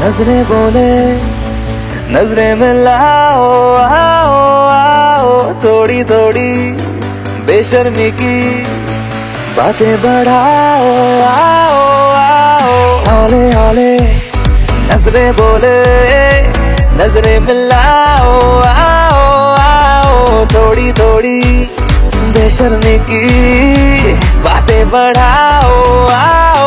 नजरे बोले, नजरे मिलाओ आओ आओ, थोड़ी थोड़ी बेशर्मी की बातें बढ़ाओ, आओ आओ। हौले हौले नजरे बोले, नजरे मिलाओ आओ आओ, थोड़ी थोड़ी बेशर्मी की बातें बढ़ाओ, आओ।